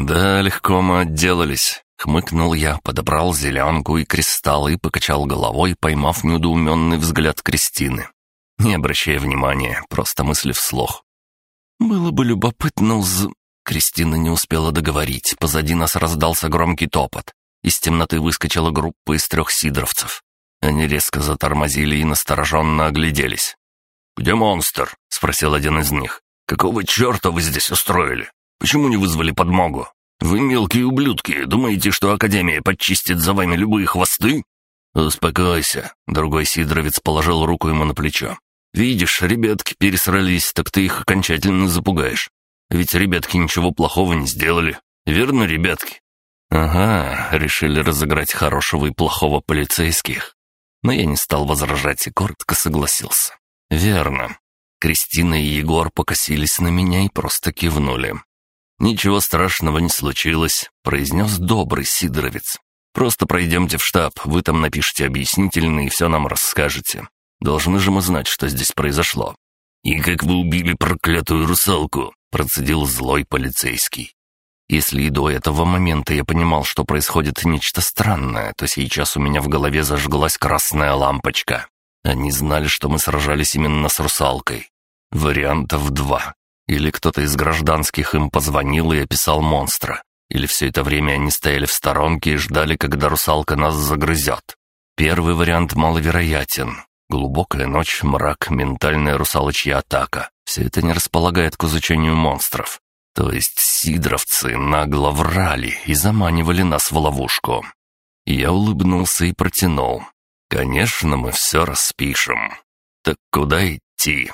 «Да, легко мы отделались», — хмыкнул я, подобрал зеленку и кристалл и покачал головой, поймав недоуменный взгляд Кристины. Не обращая внимания, просто мысли вслух. «Было бы любопытно уз...» Кристина не успела договорить, позади нас раздался громкий топот. Из темноты выскочила группа из трех сидоровцев. Они резко затормозили и настороженно огляделись. «Где монстр?» — спросил один из них. «Какого черта вы здесь устроили? Почему не вызвали подмогу? Вы мелкие ублюдки, думаете, что Академия подчистит за вами любые хвосты?» «Успокойся», — другой сидоровец положил руку ему на плечо. «Видишь, ребятки пересрались, так ты их окончательно запугаешь. Ведь ребятки ничего плохого не сделали. Верно, ребятки?» «Ага, решили разыграть хорошего и плохого полицейских». Но я не стал возражать и коротко согласился. «Верно». Кристина и Егор покосились на меня и просто кивнули. «Ничего страшного не случилось», — произнес добрый Сидоровец. «Просто пройдемте в штаб, вы там напишите объяснительный и все нам расскажете. Должны же мы знать, что здесь произошло». «И как вы убили проклятую русалку?» — процедил злой полицейский. Если и до этого момента я понимал, что происходит нечто странное, то сейчас у меня в голове зажглась красная лампочка. Они знали, что мы сражались именно с русалкой. Вариантов два. Или кто-то из гражданских им позвонил и описал монстра. Или все это время они стояли в сторонке и ждали, когда русалка нас загрызет. Первый вариант маловероятен. Глубокая ночь, мрак, ментальная русалочья атака. Все это не располагает к изучению монстров. То есть сидровцы нагло врали и заманивали нас в ловушку. Я улыбнулся и протянул. «Конечно, мы все распишем. Так куда идти?»